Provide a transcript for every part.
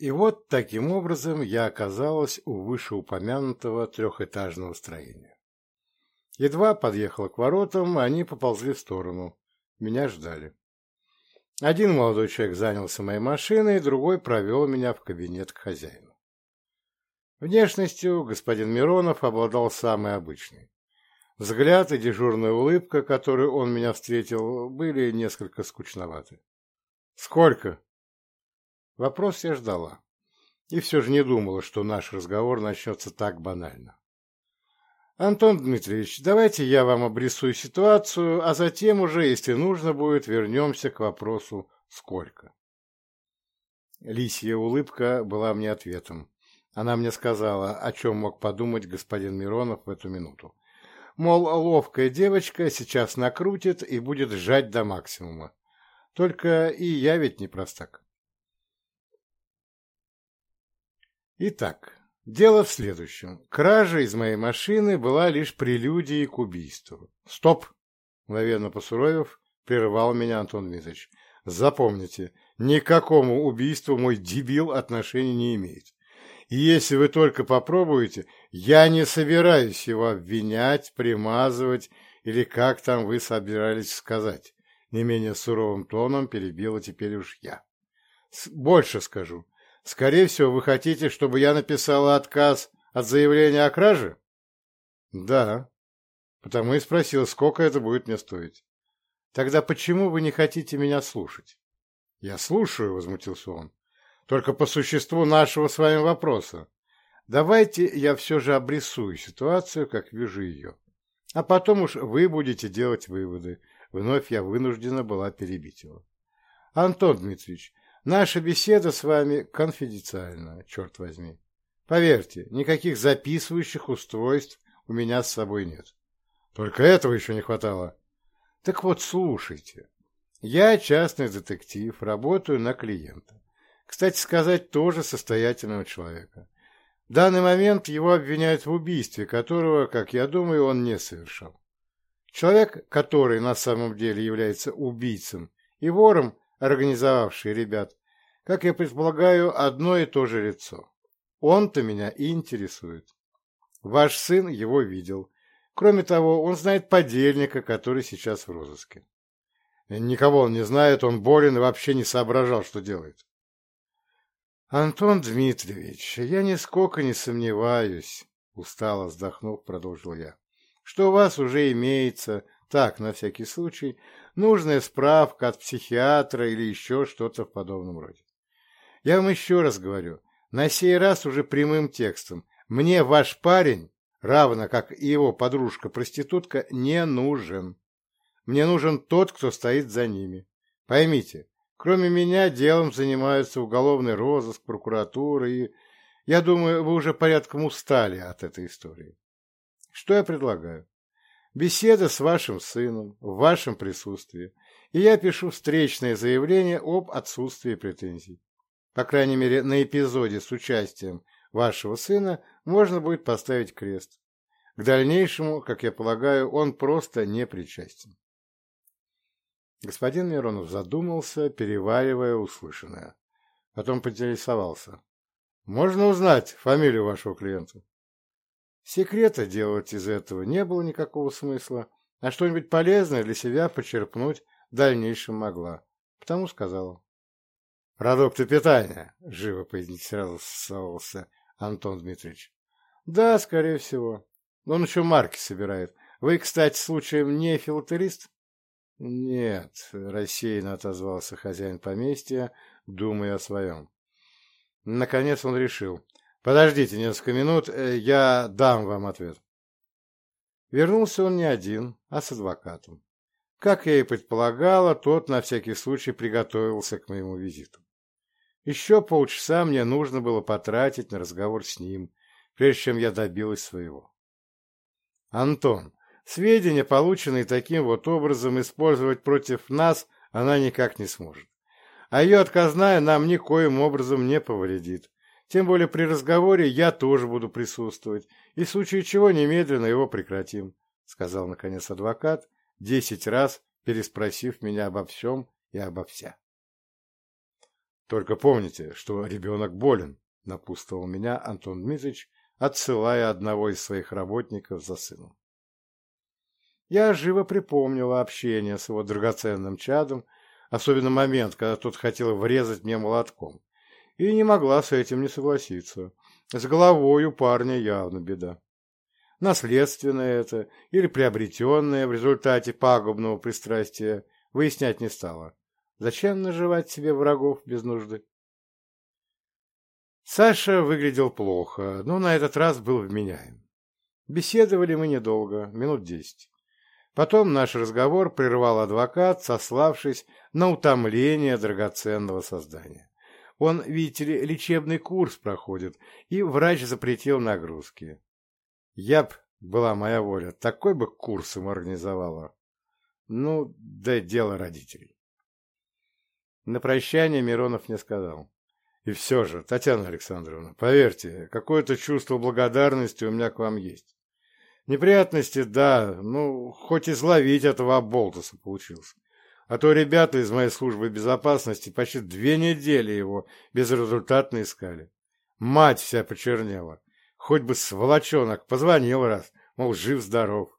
И вот таким образом я оказалась у вышеупомянутого трехэтажного строения. Едва подъехала к воротам, они поползли в сторону. Меня ждали. Один молодой человек занялся моей машиной, другой провел меня в кабинет к хозяину. Внешностью господин Миронов обладал самый обычный. Взгляд и дежурная улыбка, которую он меня встретил, были несколько скучноваты. «Сколько?» Вопрос я ждала. И все же не думала, что наш разговор начнется так банально. «Антон Дмитриевич, давайте я вам обрисую ситуацию, а затем уже, если нужно будет, вернемся к вопросу «Сколько?». Лисья улыбка была мне ответом. Она мне сказала, о чем мог подумать господин Миронов в эту минуту. Мол, ловкая девочка сейчас накрутит и будет сжать до максимума. Только и я ведь не простак. Итак, дело в следующем. Кража из моей машины была лишь прелюдией к убийству. Стоп! Мгновенно посуровев, прервал меня Антон Дмитриевич. Запомните, ни к какому убийству мой дебил отношения не имеет. И если вы только попробуете, я не собираюсь его обвинять, примазывать или как там вы собирались сказать. Не менее суровым тоном перебила теперь уж я. Больше скажу. Скорее всего, вы хотите, чтобы я написала отказ от заявления о краже? Да. Потому и спросил, сколько это будет мне стоить. Тогда почему вы не хотите меня слушать? Я слушаю, возмутился он. Только по существу нашего с вами вопроса. Давайте я все же обрисую ситуацию, как вижу ее. А потом уж вы будете делать выводы. Вновь я вынуждена была перебить его. Антон Дмитриевич, Наша беседа с вами конфиденциальна, черт возьми. Поверьте, никаких записывающих устройств у меня с собой нет. Только этого еще не хватало. Так вот, слушайте. Я частный детектив, работаю на клиента. Кстати сказать, тоже состоятельного человека. В данный момент его обвиняют в убийстве, которого, как я думаю, он не совершал. Человек, который на самом деле является убийцем и вором, организовавшие ребят, как я предполагаю, одно и то же лицо. Он-то меня и интересует. Ваш сын его видел. Кроме того, он знает подельника, который сейчас в розыске. Никого он не знает, он болен и вообще не соображал, что делает. Антон Дмитриевич, я нисколько не сомневаюсь, устало вздохнув, продолжил нужная справка от психиатра или еще что-то в подобном роде. Я вам еще раз говорю, на сей раз уже прямым текстом. Мне ваш парень, равно как и его подружка-проститутка, не нужен. Мне нужен тот, кто стоит за ними. Поймите, кроме меня делом занимаются уголовный розыск, прокуратура и... Я думаю, вы уже порядком устали от этой истории. Что я предлагаю? Беседа с вашим сыном в вашем присутствии, и я пишу встречное заявление об отсутствии претензий. По крайней мере, на эпизоде с участием вашего сына можно будет поставить крест. К дальнейшему, как я полагаю, он просто не причастен. Господин Миронов задумался, переваривая услышанное. Потом поинтересовался. «Можно узнать фамилию вашего клиента?» Секрета делать из этого не было никакого смысла, а что-нибудь полезное для себя почерпнуть в дальнейшем могла, потому сказала. «Продукты питания», — живо поинтересовался Антон Дмитриевич. «Да, скорее всего. Он еще марки собирает. Вы, кстати, случаем не филателист?» «Нет», — рассеянно отозвался хозяин поместья, думая о своем. Наконец он решил — Подождите несколько минут, э, я дам вам ответ. Вернулся он не один, а с адвокатом. Как я и предполагала, тот на всякий случай приготовился к моему визиту. Еще полчаса мне нужно было потратить на разговор с ним, прежде чем я добилась своего. Антон, сведения, полученные таким вот образом, использовать против нас она никак не сможет. А ее отказная нам никоим образом не повредит. Тем более при разговоре я тоже буду присутствовать, и в случае чего немедленно его прекратим, — сказал, наконец, адвокат, десять раз переспросив меня обо всем и обо вся. Только помните, что ребенок болен, напутствовал меня Антон Дмитриевич, отсылая одного из своих работников за сыном. Я живо припомнила общение с его драгоценным чадом, особенно момент, когда тот хотел врезать мне молотком, и не могла с этим не согласиться. С головой у парня явно беда. Наследственное это или приобретенное в результате пагубного пристрастия выяснять не стала. Зачем наживать себе врагов без нужды? Саша выглядел плохо, он видите ли, лечебный курс проходит и врач запретил нагрузки. Яп, была моя воля, такой бы курс им организовала. Ну, да дело родителей. На прощание Миронов не сказал. И все же, Татьяна Александровна, поверьте, какое-то чувство благодарности у меня к вам есть. Неприятности, да, ну, хоть изловить этого болтуса получилось. А то ребята из моей службы безопасности почти две недели его безрезультатно искали. Мать вся почернела. Хоть бы сволочонок позвонил раз, мол, жив-здоров.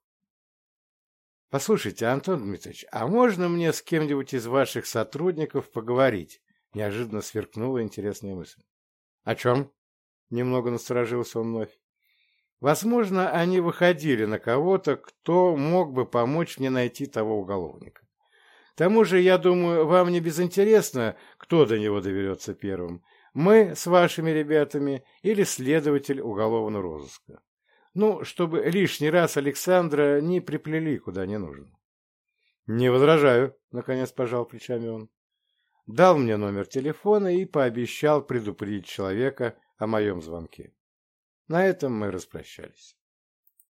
Послушайте, Антон Дмитриевич, а можно мне с кем-нибудь из ваших сотрудников поговорить? Неожиданно сверкнула интересная мысль. О чем? Немного насторожился он вновь. Возможно, они выходили на кого-то, кто мог бы помочь мне найти того уголовника. К тому же, я думаю, вам не безинтересно, кто до него доверется первым. Мы с вашими ребятами или следователь уголовного розыска. Ну, чтобы лишний раз Александра не приплели куда не нужно. — Не возражаю, — наконец пожал плечами он. Дал мне номер телефона и пообещал предупредить человека о моем звонке. На этом мы распрощались.